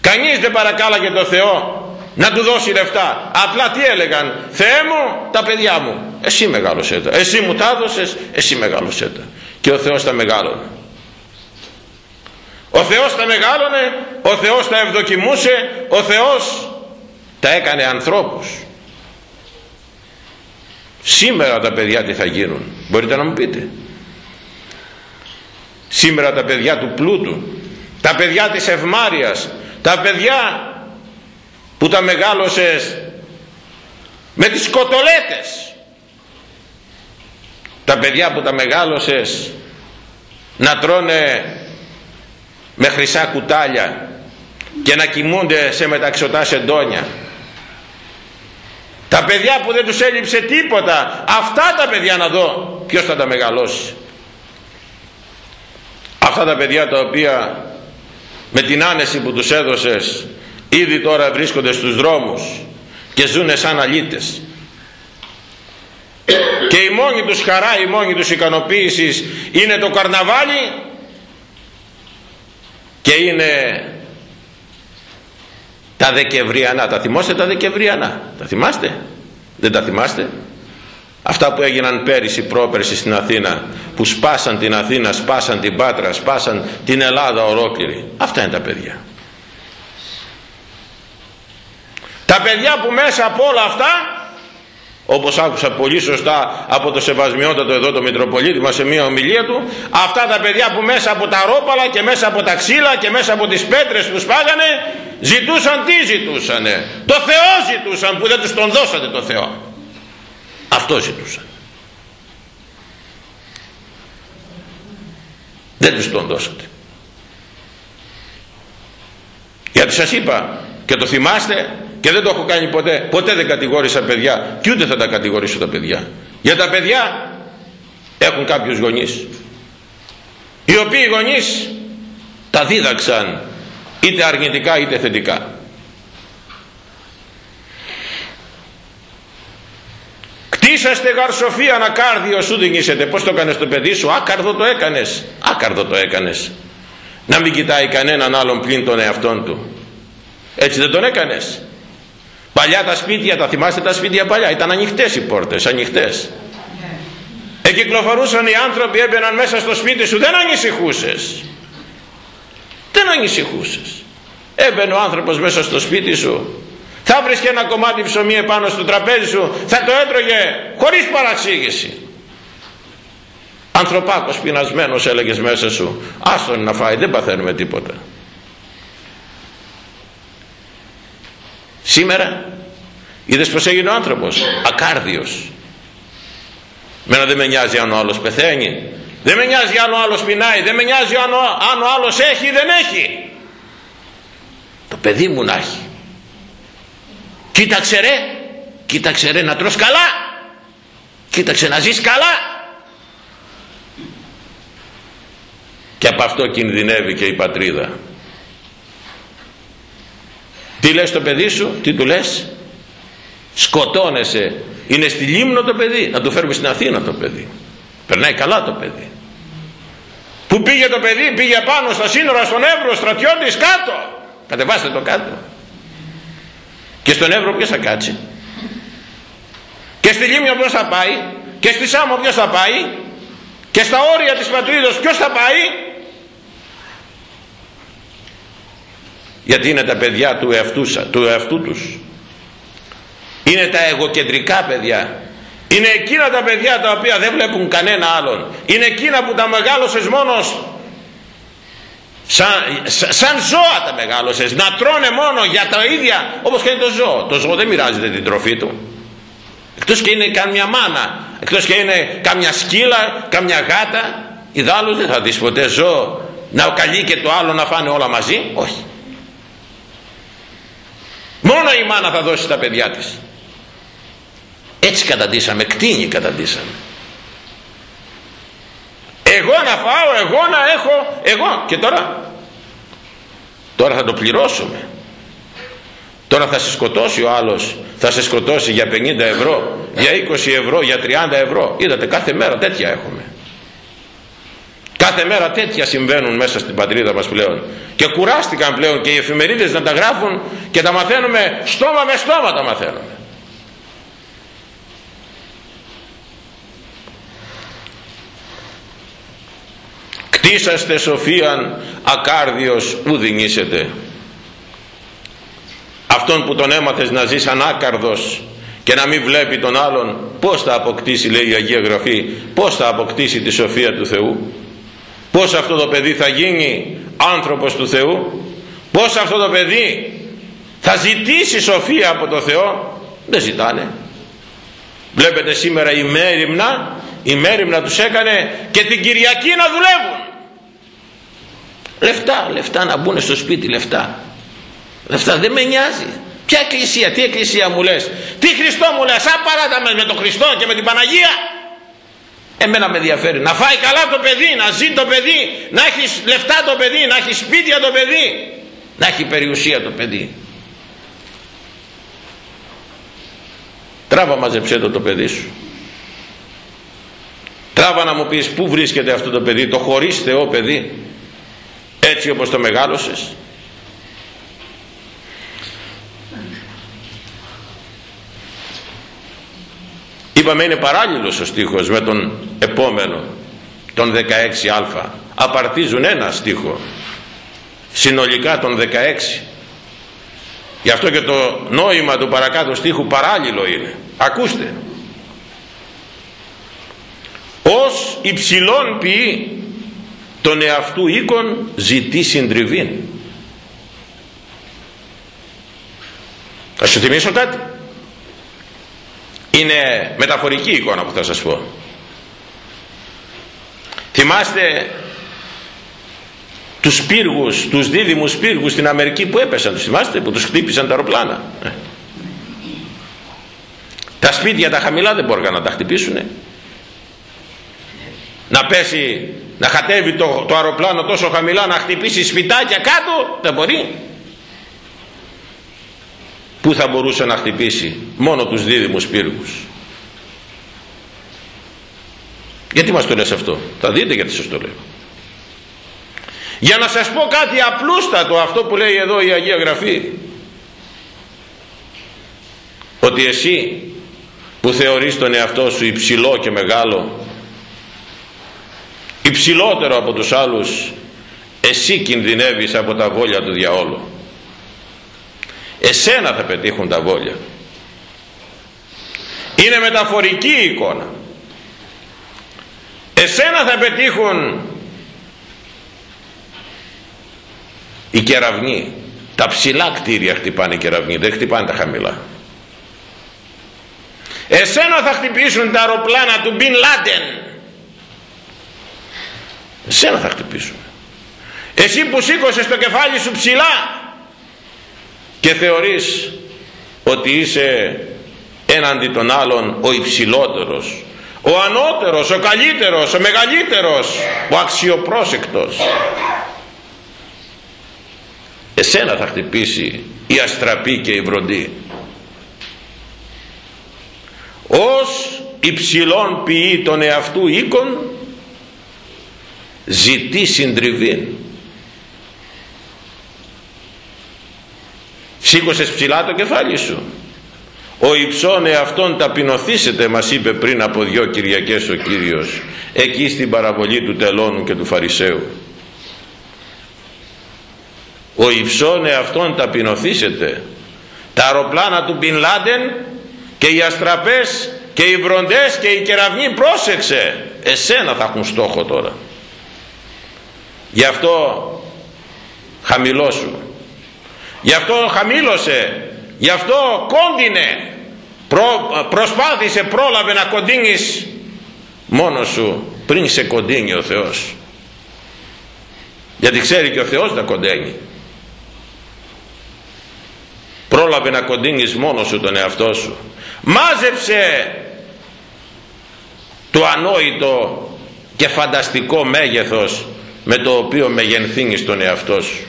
Κανείς δεν παρακάλαγε το Θεό να του δώσει λεφτά. Απλά τι έλεγαν; Θεέ μου τα παιδιά μου εσύ μεγάλωσέ τα εσύ μου τα έδωσες εσύ μεγάλωσέ τα και ο Θεός τα μεγάλωνε. Ο Θεός τα μεγάλωνε ο Θεός τα ευδοκιμούσε ο Θεός τα έκανε ανθρώπους. Σήμερα τα παιδιά τι θα γίνουν; Μπορείτε να μου πείτε. Σήμερα τα παιδιά του πλούτου τα παιδιά της ευμάριας τα παιδιά που τα μεγάλωσες με τις κοτολέτες. Τα παιδιά που τα μεγάλωσες να τρώνε με χρυσά κουτάλια και να κοιμούνται σε μεταξωτά σεντόνια. Τα παιδιά που δεν τους έλειψε τίποτα αυτά τα παιδιά να δω ποιος θα τα μεγαλώσει. Αυτά τα παιδιά τα οποία με την άνεση που τους έδωσες ήδη τώρα βρίσκονται στους δρόμους και ζουνε σαν αλήτες. Και η μόνη τους χαρά η μόνη τους ικανοποίησης είναι το καρναβάλι και είναι τα Δεκεμβριανά. Τα θυμόστε τα Δεκεμβριανά; Τα θυμάστε; Δεν τα θυμάστε; Αυτά που έγιναν πέρυσι πρόπερσι στην Αθήνα που σπάσαν την Αθήνα σπάσαν την Πάτρα σπάσαν την Ελλάδα ολόκληρη. Αυτά είναι τα παιδιά τα παιδιά που μέσα από όλα αυτά όπως άκουσα πολύ σωστά από το σεβασμιότατο εδώ το Μητροπολίτη μας σε μια ομιλία του αυτά τα παιδιά που μέσα από τα ρόπαλα και μέσα από τα ξύλα και μέσα από τις πέτρες που σπάγανε ζητούσαν τι ζητούσανε. Το Θεό ζητούσαν που δεν τους τον δώσατε το Θεό. Αυτό ζητούσαν. Δεν τους τον δώσατε. Γιατί σας είπα και το θυμάστε και δεν το έχω κάνει ποτέ. Ποτέ δεν κατηγόρησα παιδιά. Και ούτε θα τα κατηγορήσω τα παιδιά. Για τα παιδιά έχουν κάποιους γονείς οι οποίοι γονείς τα δίδαξαν είτε αρνητικά είτε θετικά. Κτίσαστε γαρσοφία ανακάρδιο σου δεν πως το έκανες το παιδί σου; Άκαρδο το έκανες. Άκαρδο το έκανες. Να μην κοιτάει κανέναν άλλον πλην τον εαυτόν του. Έτσι δεν τον έκανες Παλιά τα σπίτια, τα θυμάστε τα σπίτια παλιά, ήταν ανοιχτές οι πόρτες, ανοιχτές. Εκυκλοφορούσαν οι άνθρωποι, έμπαιναν μέσα στο σπίτι σου, δεν ανησυχούσες. Δεν ανησυχούσες. Έμπαινε ο άνθρωπος μέσα στο σπίτι σου, θα βρίσκε ένα κομμάτι ψωμί επάνω στο τραπέζι σου, θα το έτρωγε χωρίς παραξήγηση. Ανθρωπάκος πεινασμένος έλεγες μέσα σου, άστον να φάει, δεν παθαίνουμε τίποτα. Σήμερα είδες πως έγινε ο άνθρωπος ακάρδιος. Μένα δεν με νοιάζει αν ο άλλος πεθαίνει δεν με νοιάζει αν ο άλλος πεινάει δεν με νοιάζει αν ο, αν ο άλλος έχει ή δεν έχει. Το παιδί μου να έχει. Κοίταξε ρε κοίταξε ρε να τρως καλά κοίταξε να ζεις καλά. Και από αυτό κινδυνεύει και η πατρίδα τι λες το παιδί σου, τι του λες; Σκοτώνεσαι. Είναι στη Λίμνο το παιδί. Να το φέρουμε στην Αθήνα το παιδί. Περνάει καλά το παιδί. Πού πήγε το παιδί, πήγε πάνω στα σύνορα στον Εύρο, στρατιώτης κάτω. Κατεβάστε το κάτω. Και στον Εύρο ποιος θα κάτσει; Και στη Λίμνο ποιος θα πάει; Και στη Σάμο ποιος θα πάει; Και στα όρια της πατρίδος ποιος θα πάει; Γιατί είναι τα παιδιά του εαυτού, του εαυτού τους. Είναι τα εγωκεντρικά παιδιά. Είναι εκείνα τα παιδιά τα οποία δεν βλέπουν κανένα άλλον. Είναι εκείνα που τα μεγάλωσες μόνος. Σαν, σαν ζώα τα μεγάλωσες. Να τρώνε μόνο για τα ίδια όπως και το ζώο. Το ζώο δεν μοιράζεται την τροφή του. Εκτός και είναι κάμια μάνα. Εκτός και είναι κάμια σκύλα κάμια γάτα. Ιδάλλως δεν θα δεις ποτέ ζώο να καλεί και το άλλο να φάνε όλα μαζί. Όχι μόνο η μάνα θα δώσει τα παιδιά της. Έτσι καταντήσαμε κτίνη καταντήσαμε. Εγώ να φάω εγώ να έχω εγώ. Και τώρα τώρα θα το πληρώσουμε. Τώρα θα σε σκοτώσει ο άλλος θα σε σκοτώσει για 50 ευρώ για 20 ευρώ για 30 ευρώ. Είδατε κάθε μέρα τέτοια έχουμε κάθε μέρα τέτοια συμβαίνουν μέσα στην πατρίδα μας πλέον. Και κουράστηκαν πλέον και οι εφημερίδες να τα γράφουν και τα μαθαίνουμε στόμα με στόμα τα μαθαίνουμε. Είσαστε σοφίαν ακάρδιος ου δινήσετε. Αυτόν που τον έμαθες να ζεις ανάκαρδος και να μην βλέπει τον άλλον πως θα αποκτήσει λέει η Αγία Γραφή πως θα αποκτήσει τη σοφία του Θεού πως αυτό το παιδί θα γίνει άνθρωπος του Θεού; Πως αυτό το παιδί θα ζητήσει σοφία από το Θεό; Δεν ζητάνε. Βλέπετε σήμερα η μέρημνα η μέρημνα τους έκανε και την Κυριακή να δουλεύουν. Λεφτά λεφτά να μπουν στο σπίτι λεφτά. Λεφτά δεν με νοιάζει. Ποια εκκλησία τι εκκλησία μου λες; Τι Χριστό μου λες; Σαν παράτα με τον Χριστό και με την Παναγία εμένα με ενδιαφέρει. Να φάει καλά το παιδί να ζει το παιδί να έχει λεφτά το παιδί να έχει σπίτια το παιδί. Να έχει περιουσία το παιδί. Τράβα μαζεψέ το το παιδί σου. Τράβα να μου πεις πού βρίσκεται αυτό το παιδί. Το χωρίς Θεό παιδί. Έτσι όπως το μεγάλωσες. Είπαμε είναι παράλληλος ο στίχος με τον επόμενο τον 16α απαρτίζουν ένα στίχο. Συνολικά τον 16 γι' αυτό και το νόημα του παρακάτω στίχου παράλληλο είναι. Ακούστε. Ως υψηλόν ποιή τον εαυτού οίκον ζητεί συντριβήν. Θα σου θυμίσω κάτι. Είναι μεταφορική εικόνα που θα σας πω θυμάστε τους πύργους, τους δίδυμους πύργους στην Αμερική που έπεσαν, τους θυμάστε που τους χτύπησαν τα αεροπλάνα; Ε. τα σπίτια τα χαμηλά δεν μπορούσαν να τα χτυπήσουν να πέσει να χατεύει το, το αεροπλάνο τόσο χαμηλά να χτυπήσει σπιτάκια κάτω δεν μπορεί που θα μπορούσε να χτυπήσει μόνο τους δίδυμους πύργους; Γιατί μας το λες αυτό; Θα δείτε γιατί σας το λέω. Για να σας πω κάτι απλούστατο αυτό που λέει εδώ η Αγία Γραφή ότι εσύ που θεωρείς τον εαυτό σου υψηλό και μεγάλο υψηλότερο από τους άλλους εσύ κινδυνεύεις από τα βόλια του διαόλου. Εσένα θα πετύχουν τα βόλια. Είναι μεταφορική εικόνα εσένα θα πετύχουν οι κεραυνοί. Τα ψηλά κτίρια χτυπάνε οι κεραυνοί δεν χτυπάνε τα χαμηλά. Εσένα θα χτυπήσουν τα αεροπλάνα του Μπιν Λάντεν. Εσένα θα χτυπήσουν. Εσύ που σήκωσες το κεφάλι σου ψηλά και θεωρείς ότι είσαι έναντι των άλλων ο υψηλότερος ο ανώτερος, ο καλύτερος, ο μεγαλύτερος ο αξιοπρόσεκτος. Εσένα θα χτυπήσει η αστραπή και η βροντή. Ως υψηλών ποιή των εαυτού οίκων ζητεί συντριβή σήκωσες ψηλά το κεφάλι σου ο υψών εαυτόν ταπεινωθήσετε μας είπε πριν από δυο Κυριακές ο Κύριος εκεί στην παραβολή του τελώνου και του Φαρισαίου. Ο υψών εαυτόν ταπεινωθήσετε. Τα αεροπλάνα του Μπιν Λάντεν και οι αστραπές και οι βροντές και οι κεραυνοί πρόσεξε εσένα θα έχουν στόχο τώρα. Γι' αυτό χαμηλώσου. Γι' αυτό χαμήλωσε. Γι' αυτό κόντινε Προ, προσπάθησε πρόλαβε να κοντίνεις μόνος σου πριν σε κοντίνει ο Θεός. Γιατί ξέρει και ο Θεός να κοντένει. Πρόλαβε να κοντίνεις μόνος σου τον εαυτό σου. Μάζεψε το ανόητο και φανταστικό μέγεθος με το οποίο μεγενθύνεις τον εαυτό σου.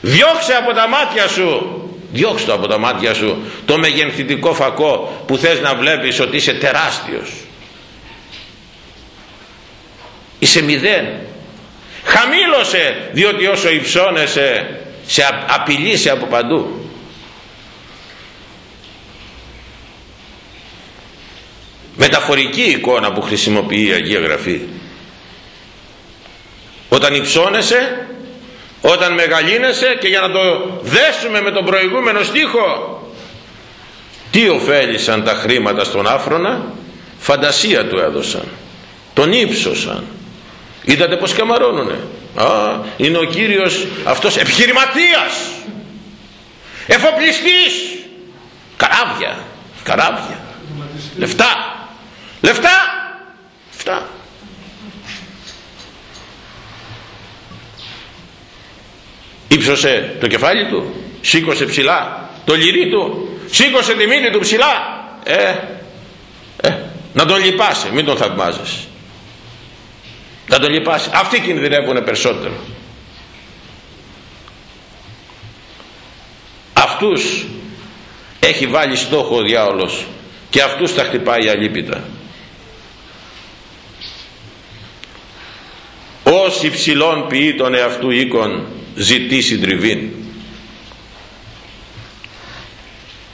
Διώξε από τα μάτια σου διώξε το από τα μάτια σου το μεγενθητικό φακό που θες να βλέπεις ότι είσαι τεράστιος. Είσαι μηδέν. Χαμήλωσε διότι όσο υψώνεσαι σε απειλήσει από παντού. Μεταφορική εικόνα που χρησιμοποιεί η Αγία Γραφή. Όταν υψώνεσαι όταν μεγαλύνεσαι και για να το δέσουμε με τον προηγούμενο στίχο τι ωφέλησαν τα χρήματα στον άφρονα φαντασία του έδωσαν τον ύψωσαν είδατε πως καμαρώνουνε; Α, είναι ο Κύριος αυτός επιχειρηματίας εφοπλιστής. Καράβια καράβια. Λεφτά λεφτά λεφτά ύψωσε το κεφάλι του σήκωσε ψηλά το λυρί του σήκωσε τη μύτη του ψηλά. Ε, ε, να τον λυπάσαι μην τον θαυμάζεις. Να τον λυπάσαι. Αυτοί κινδυνεύουν περισσότερο. Αυτούς έχει βάλει στόχο ο διάολος και αυτούς τα χτυπάει αλίπητα. Όσοι ψηλών ποιεί τον εαυτού οίκον ζητεί συντριβήν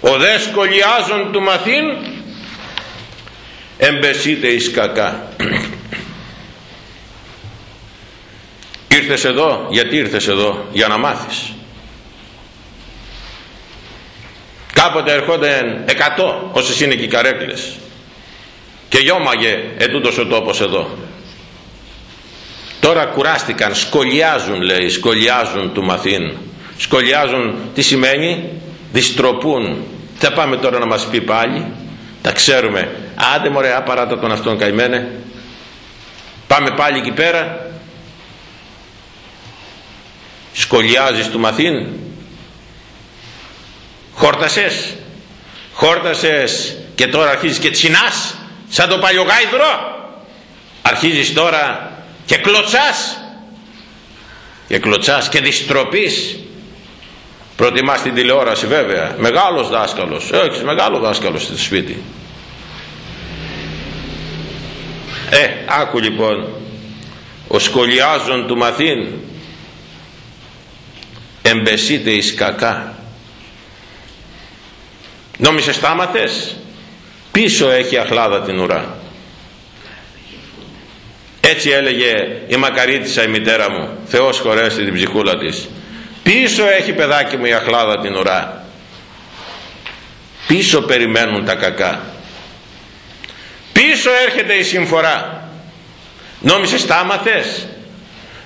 ο δε σκολιάζων του μαθήν εμπεσίτε εις κακά. Ήρθες εδώ γιατί ήρθες εδώ για να μάθεις. Κάποτε ερχόνται εκατό όσες είναι και οι καρέκλες. Και γιώμαγε ετούτος ο τόπος εδώ τώρα κουράστηκαν σκολιάζουν λέει σκολιάζουν του μαθήν. Σκολιάζουν τι σημαίνει; Διστροπούν. Θα πάμε τώρα να μας πει πάλι. Τα ξέρουμε. Άντε μωρέ απαράτα τον αυτόν καημένε. Πάμε πάλι εκεί πέρα. Σκολιάζεις του μαθήν. Χόρτασες. Χόρτασες και τώρα αρχίζεις και τσινάς σαν το παλιογάιδρο. Αρχίζεις τώρα και κλωτσάς. Και κλωτσάς και διστροπείς. Προτιμάς την τηλεόραση βέβαια. Μεγάλος δάσκαλος. Έχεις μεγάλο δάσκαλο στο σπίτι. Ε άκου λοιπόν ο σκολιάζων του μαθήν. Εμπεσίτε εις κακά. Νόμισες τάματες πίσω έχει αχλάδα την ουρά έτσι έλεγε η μακαρίτησα η μητέρα μου. Θεός χωρέσει την ψυχούλα της. Πίσω έχει παιδάκι μου η αχλάδα την ουρά. Πίσω περιμένουν τα κακά. Πίσω έρχεται η συμφορά. Νόμισες τάματες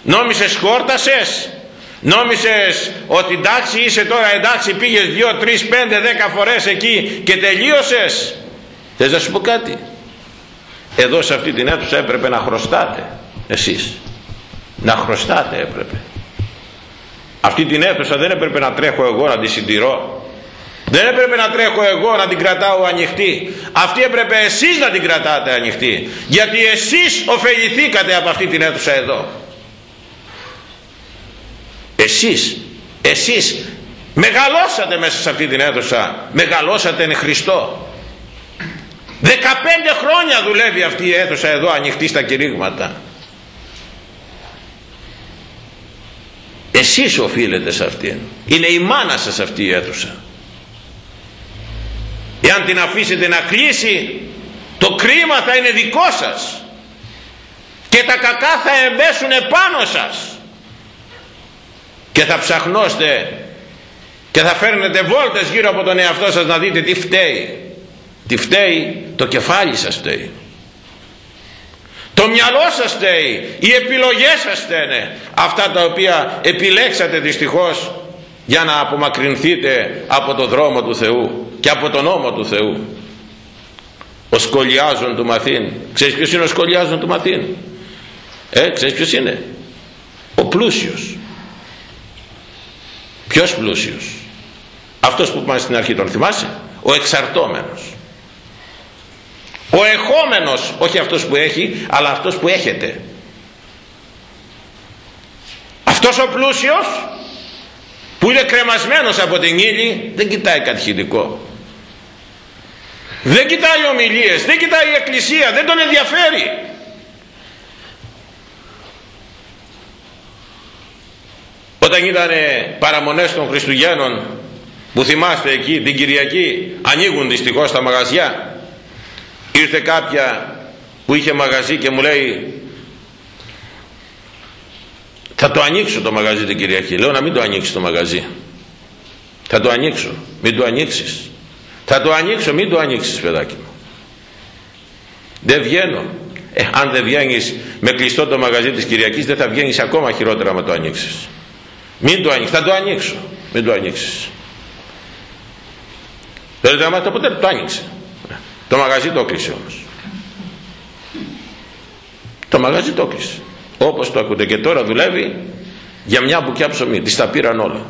νόμισες χόρτασες. Νόμισες ότι εντάξει είσαι τώρα εντάξει πήγες 2, 3, 5, 10 φορές εκεί και τελείωσες. Θες να σου πω κάτι; Εδώ σε αυτή την αίθουσα έπρεπε να χρωστάτε εσείς. Να χρωστάτε έπρεπε. Αυτή την αίθουσα δεν έπρεπε να τρέχω εγώ να τη συντηρώ. Δεν έπρεπε να τρέχω εγώ να την κρατάω ανοιχτή. Αυτή έπρεπε εσείς να την κρατάτε ανοιχτή. Γιατί εσείς ωφεληθήκατε από αυτή την αίθουσα εδώ. Εσείς εσείς μεγαλώσατε μέσα σε αυτή την αίθουσα. Μεγαλώσατε εν Χριστώ 15 χρόνια δουλεύει αυτή η αίθουσα εδώ ανοιχτή στα κηρύγματα. Εσείς οφείλετε σε αυτήν. Είναι η μάνα σας αυτή η αίθουσα. Εάν την αφήσετε να κλείσει το κρίμα θα είναι δικό σας. Και τα κακά θα εμπέσουν επάνω σας. Και θα ψαχνώστε και θα φέρνετε βόλτες γύρω από τον εαυτό σας να δείτε τι φταίει τι φταίει το κεφάλι σας φταίει. Το μυαλό σας φταίει οι επιλογές σας φταίνε. Αυτά τα οποία επιλέξατε δυστυχώς για να απομακρυνθείτε από το δρόμο του Θεού και από τον νόμο του Θεού. Ο σκολιάζων του μαθήν. Ξέρεις ποιος είναι ο σκολιάζων του μαθήν; Ε ξέρεις ποιος είναι; Ο πλούσιος. Ποιος πλούσιος; Αυτός που είπαμε στην αρχή τον θυμάσαι; Ο εξαρτώμενος ο εχόμενος όχι αυτός που έχει αλλά αυτός που έχετε. Αυτός ο πλούσιος που είναι κρεμασμένος από την ύλη δεν κοιτάει κατηχητικό δεν κοιτάει ομιλίες δεν κοιτάει η εκκλησία δεν τον ενδιαφέρει. Όταν ήταν παραμονές των Χριστουγέννων που θυμάστε εκεί την Κυριακή ανοίγουν δυστυχώς τα μαγαζιά ήρθε κάποια που είχε μαγαζί και μου λέει θα το ανοίξω το μαγαζί την Κυριακή λέω να μην το ανοίξεις το μαγαζί θα το ανοίξω μην το ανοίξεις θα το ανοίξω μην το ανοίξεις παιδάκι μου δεν βγαίνω ε, αν δεν βγαίνεις με κλειστό το μαγαζί της Κυριακής δεν θα βγαίνεις ακόμα χειρότερα με το ανοίξεις μην το ανοίξεις θα το ανοίξω μην το ανοίξεις δεν να μάθετε ποτέ το άνοιξε το μαγαζί το κλείσε όμως. Το μαγαζί το κλείσε. Όπως το ακούτε και τώρα δουλεύει για μια μπουκιά ψωμί. Της τα πήραν όλα.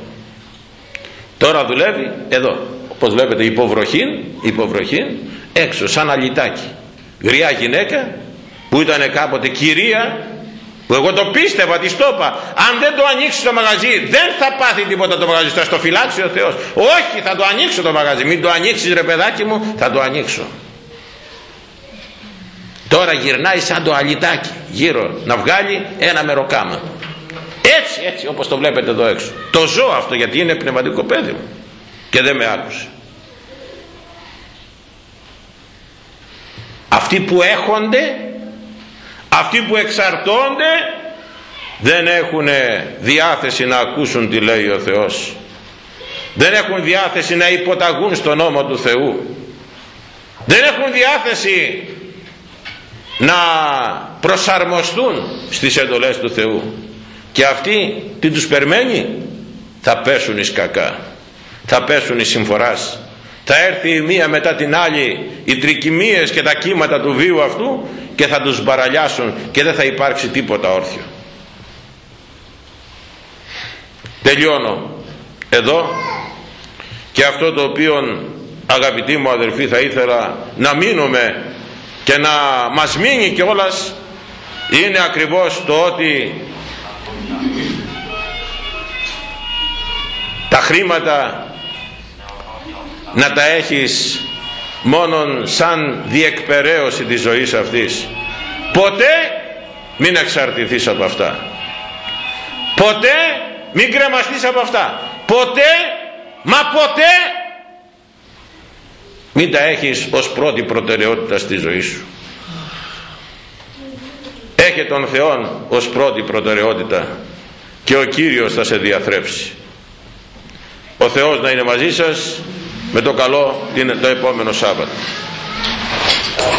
Τώρα δουλεύει εδώ. Όπως βλέπετε υποβροχήν υποβροχήν έξω σαν αλυτάκι γριά γυναίκα που ήταν κάποτε κυρία που εγώ το πίστευα, της το είπα. Αν δεν το ανοίξει το μαγαζί δεν θα πάθει τίποτα το μαγαζί. Θα στο φυλάξει ο Θεός. Όχι θα το ανοίξω το μαγαζί. Μην το ανοίξεις ρε παιδάκι μου θα το ανοίξω. Τώρα γυρνάει σαν το αλυτάκι γύρω να βγάλει ένα μεροκάμα. Έτσι έτσι όπως το βλέπετε εδώ έξω. Το ζω αυτό γιατί είναι πνευματικό παιδί μου. Και δεν με άκουσε. Αυτοί που έχονται αυτοί που εξαρτώνται δεν έχουν διάθεση να ακούσουν τι λέει ο Θεός. Δεν έχουν διάθεση να υποταγούν στον νόμο του Θεού. Δεν έχουν διάθεση να προσαρμοστούν στις εντολές του Θεού. Και αυτοί τι τους περιμένει; Θα πέσουν εις κακά. Θα πέσουν εις συμφοράς. Θα έρθει η μία μετά την άλλη οι τρικυμίες και τα κύματα του βίου αυτού και θα τους μπαραλιάσουν και δεν θα υπάρξει τίποτα όρθιο. Τελειώνω. Εδώ. Και αυτό το οποίο αγαπητοί μου αδελφοί θα ήθελα να μείνουμε και να μας μείνει κιόλας είναι ακριβώς το ότι τα χρήματα να τα έχεις μόνον σαν διεκπαιρέωση της ζωής αυτής. Ποτέ μην εξαρτηθείς από αυτά. Ποτέ μην κρεμαστείς από αυτά. Ποτέ μα ποτέ μην τα έχεις ως πρώτη προτεραιότητα στη ζωή σου. Έχε τον Θεό ως πρώτη προτεραιότητα και ο Κύριος θα σε διαθρέψει. Ο Θεός να είναι μαζί σας με το καλό το επόμενο Σάββατο